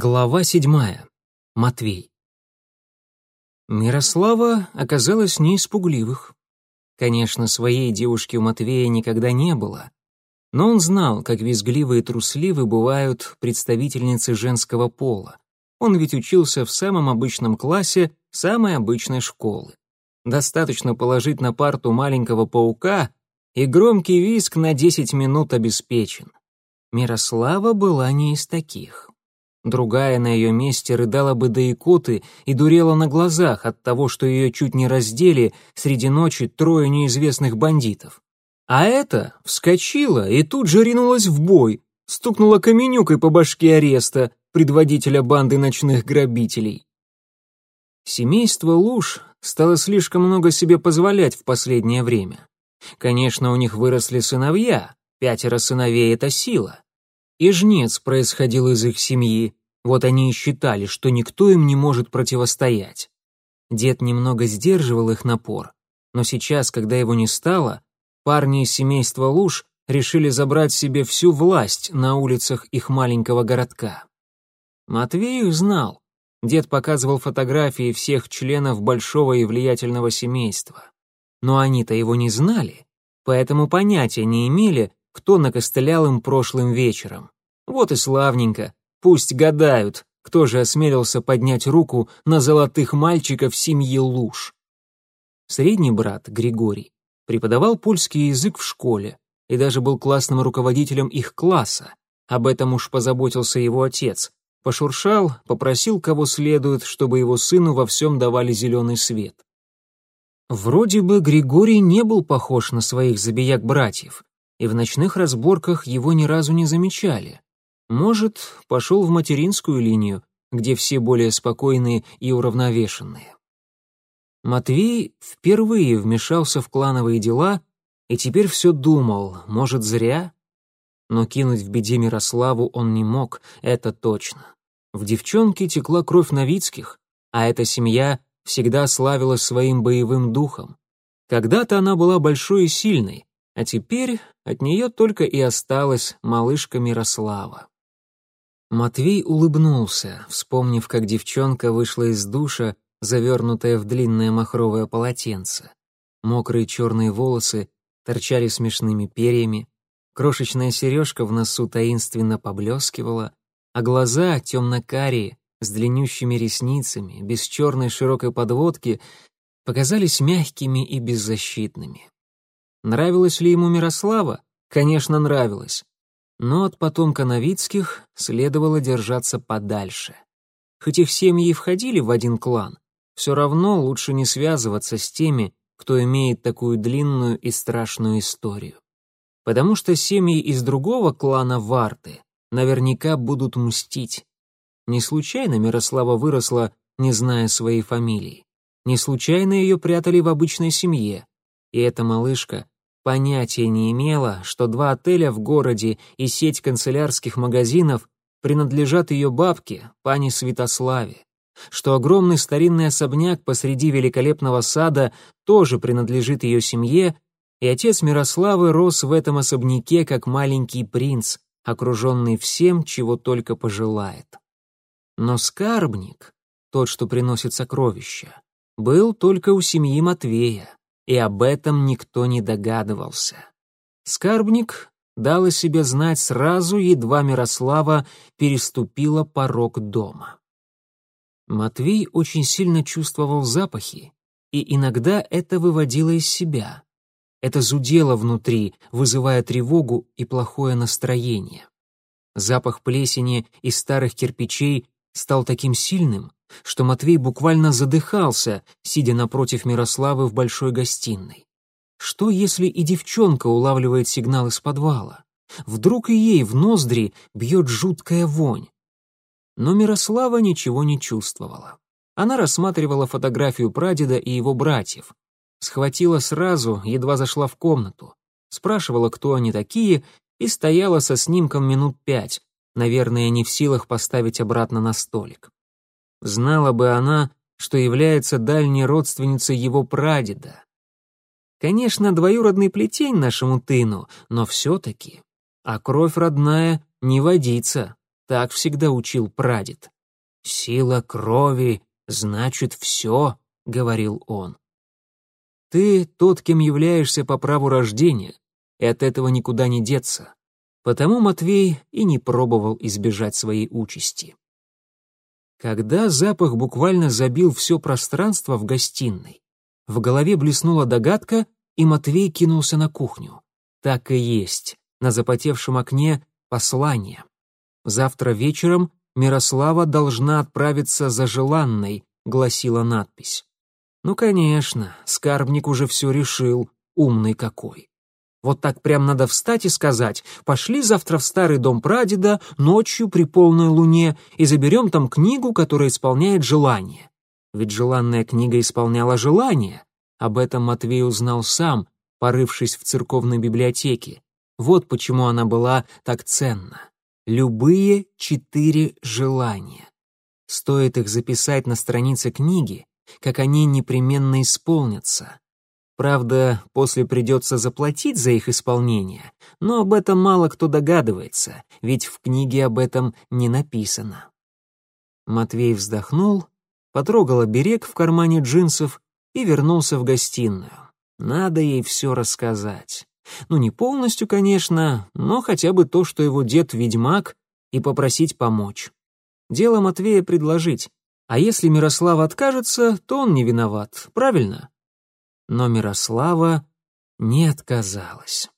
Глава седьмая. Матвей. Мирослава оказалась не испугливых. Конечно, своей девушки у Матвея никогда не было, но он знал, как визгливы и трусливы бывают представительницы женского пола. Он ведь учился в самом обычном классе самой обычной школы. Достаточно положить на парту маленького паука, и громкий визг на десять минут обеспечен. Мирослава была не из таких. Другая на ее месте рыдала бы до икоты и дурела на глазах от того, что ее чуть не раздели среди ночи трое неизвестных бандитов. А эта вскочила и тут же ринулась в бой, стукнула каменюкой по башке ареста, предводителя банды ночных грабителей. Семейство Луж стало слишком много себе позволять в последнее время. Конечно, у них выросли сыновья, пятеро сыновей — это сила. И жнец происходил из их семьи, вот они и считали, что никто им не может противостоять. Дед немного сдерживал их напор, но сейчас, когда его не стало, парни из семейства Луж решили забрать себе всю власть на улицах их маленького городка. Матвей их знал. Дед показывал фотографии всех членов большого и влиятельного семейства. Но они-то его не знали, поэтому понятия не имели, кто накостылял им прошлым вечером. Вот и славненько, пусть гадают, кто же осмелился поднять руку на золотых мальчиков семьи Луж. Средний брат, Григорий, преподавал польский язык в школе и даже был классным руководителем их класса. Об этом уж позаботился его отец. Пошуршал, попросил кого следует, чтобы его сыну во всем давали зеленый свет. Вроде бы Григорий не был похож на своих забияк-братьев, и в ночных разборках его ни разу не замечали. Может, пошел в материнскую линию, где все более спокойные и уравновешенные. Матвей впервые вмешался в клановые дела и теперь все думал, может, зря? Но кинуть в беде Мирославу он не мог, это точно. В девчонке текла кровь Новицких, а эта семья всегда славилась своим боевым духом. Когда-то она была большой и сильной, а теперь от нее только и осталась малышка Мирослава. Матвей улыбнулся, вспомнив, как девчонка вышла из душа, завернутая в длинное махровое полотенце. Мокрые черные волосы торчали смешными перьями, крошечная сережка в носу таинственно поблескивала, а глаза темно-карие, с длиннющими ресницами, без черной широкой подводки, показались мягкими и беззащитными. Нравилось ли ему Мирослава? Конечно, нравилось. Но от потомка Новицких следовало держаться подальше. Хоть их семьи и входили в один клан, все равно лучше не связываться с теми, кто имеет такую длинную и страшную историю. Потому что семьи из другого клана Варты наверняка будут мстить. Не случайно Мирослава выросла, не зная своей фамилии. Не случайно ее прятали в обычной семье. И эта малышка понятия не имела, что два отеля в городе и сеть канцелярских магазинов принадлежат ее бабке, пани Святославе, что огромный старинный особняк посреди великолепного сада тоже принадлежит ее семье, и отец Мирославы рос в этом особняке как маленький принц, окруженный всем, чего только пожелает. Но скарбник, тот, что приносит сокровища, был только у семьи Матвея и об этом никто не догадывался. Скарбник дал о себе знать сразу, едва Мирослава переступила порог дома. Матвей очень сильно чувствовал запахи, и иногда это выводило из себя. Это зудело внутри, вызывая тревогу и плохое настроение. Запах плесени и старых кирпичей стал таким сильным, что Матвей буквально задыхался, сидя напротив Мирославы в большой гостиной. Что, если и девчонка улавливает сигнал из подвала? Вдруг и ей в ноздри бьет жуткая вонь? Но Мирослава ничего не чувствовала. Она рассматривала фотографию прадеда и его братьев. Схватила сразу, едва зашла в комнату. Спрашивала, кто они такие, и стояла со снимком минут пять, наверное, не в силах поставить обратно на столик. Знала бы она, что является дальней родственницей его прадеда. Конечно, двоюродный плетень нашему тыну, но все-таки. А кровь родная не водится. Так всегда учил прадед. «Сила крови значит все», — говорил он. «Ты тот, кем являешься по праву рождения, и от этого никуда не деться». Потому Матвей и не пробовал избежать своей участи. Когда запах буквально забил все пространство в гостиной, в голове блеснула догадка, и Матвей кинулся на кухню. Так и есть. На запотевшем окне послание. Завтра вечером Мирослава должна отправиться за желанной, гласила надпись. Ну, конечно, скарбник уже все решил, умный какой. Вот так прям надо встать и сказать, пошли завтра в старый дом прадеда ночью при полной луне и заберем там книгу, которая исполняет желание. Ведь желанная книга исполняла желание. Об этом Матвей узнал сам, порывшись в церковной библиотеке. Вот почему она была так ценна. Любые четыре желания. Стоит их записать на странице книги, как они непременно исполнятся. Правда, после придется заплатить за их исполнение, но об этом мало кто догадывается, ведь в книге об этом не написано. Матвей вздохнул, потрогал оберег в кармане джинсов и вернулся в гостиную. Надо ей все рассказать. Ну, не полностью, конечно, но хотя бы то, что его дед ведьмак, и попросить помочь. Дело Матвея предложить, а если Мирослава откажется, то он не виноват, правильно? Но Мирослава не отказалась.